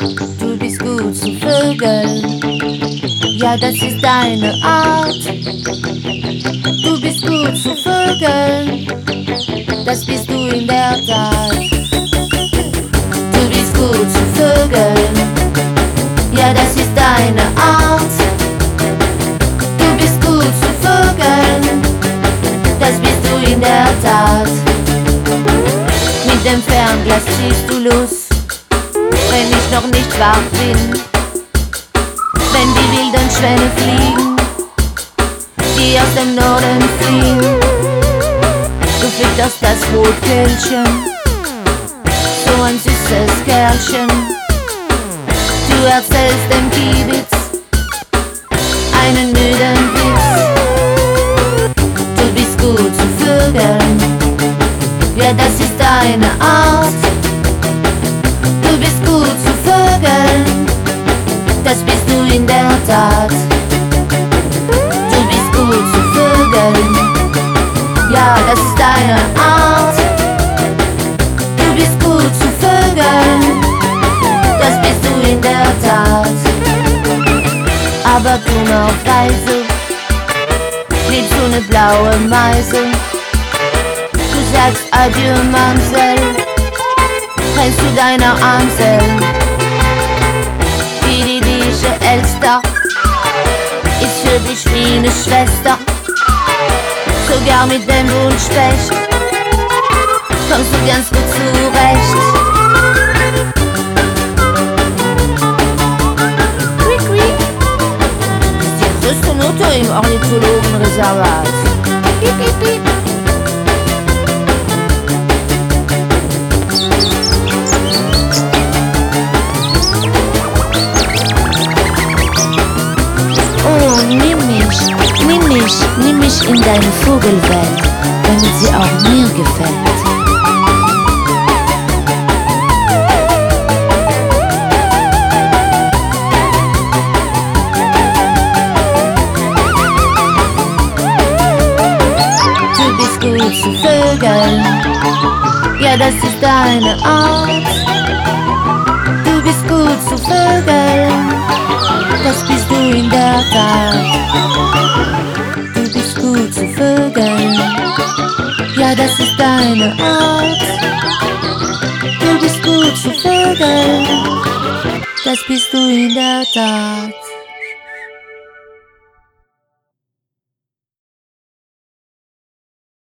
Du bist gut zu Vögeln, ja, das ist deine Art. Du bist gut zu Vögeln, das bist du in der Tat. Du bist gut zu Vögeln, ja, das ist deine Art. Du bist gut zu Vögeln, das bist du in der Tat. Mit dem Fernglas ziehst du los, wenn ich noch nicht wach bin. Wenn die wilden Schwäne fliegen, die aus dem Norden fliehen. Du fütterst das Rotkehlchen, so ein süßes Kerlchen. Du erzählst dem Kiebitz einen müden Witz. Du bist gut zu Vögeln, ja, das ist deine Art. Ja, das ist deine Art. Du bist gut zu Vögeln, das bist du in der Tat. Aber dummerweise liebst du ne blaue Meise. Du sagst Adieu, Mamsell, rennst du deiner Amsel. Die libysche Elster ist für dich wie ne Schwester. Sogar mit dem Wunschspecht kommst du ganz gut zurecht. Größte Note im Ornithologenreservat. Piep. Mich in deine Vogelwelt, damit sie auch mir gefällt. Du bist gut zu Vögeln, ja, das ist deine Art. Du bist gut zu Vögeln, das bist du in der Tat. Ja, das ist deine Art. Du bist gut zu Vögeln, das bist du in der Tat.